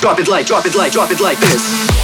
Drop it like, drop it like, drop it like this.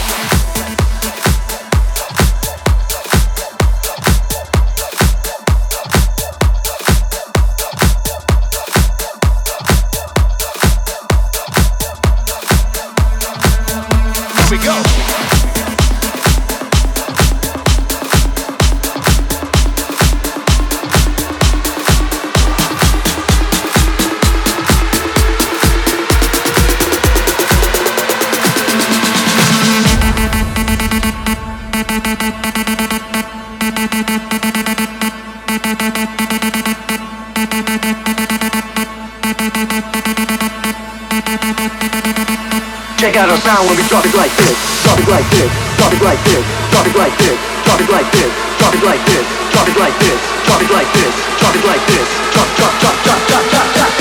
Check out our sound when we drop it like this. Drop it like this. Drop it like this. Drop it like this. Drop it like this. Drop it like this. Drop it like this. Drop it like this. Drop it like this. Drop drop drop drop drop drop drop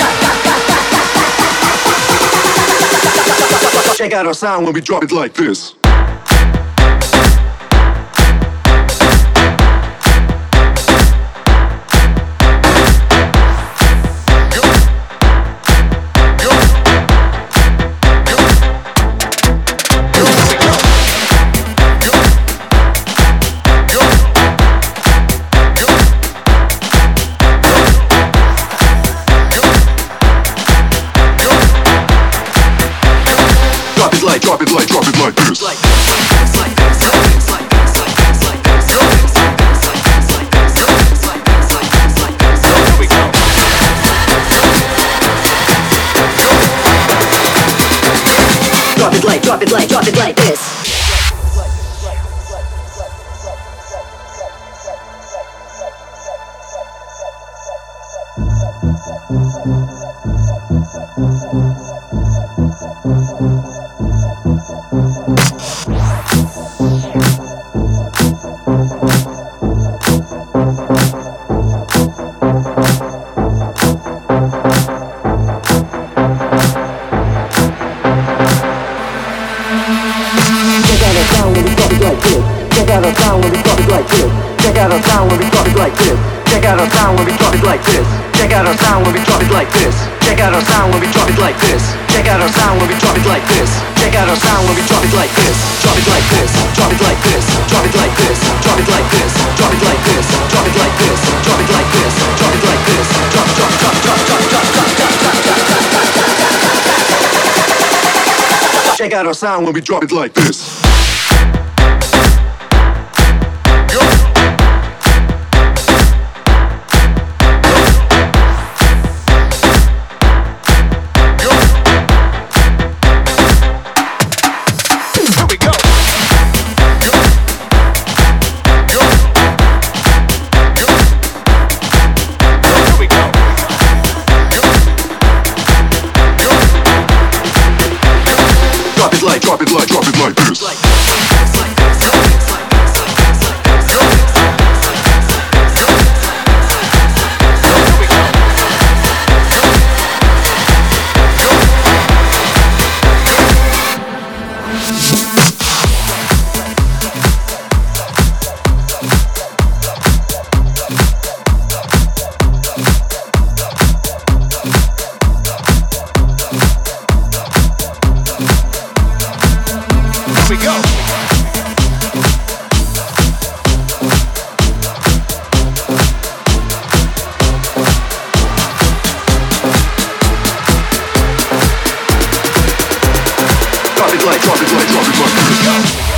drop. Check out our sound when we drop it like this. drop it like, drop it like this. Drop it like, drop it like, drop it like this. Check out our sound when we drop it like this. Check out our sound when we drop it like this. Check out our sound when we drop it like this. Check out our sound when we drop it like this. Check out our sound when we drop it like this. Check out our sound when we drop it like this. Check out our sound when we drop it like this. Check out our sound when we drop it like this. Drop it like this. Drop it like this. Drop it like this. Check out our sound when we drop it like this. Drop it like, drop it like, drop it like.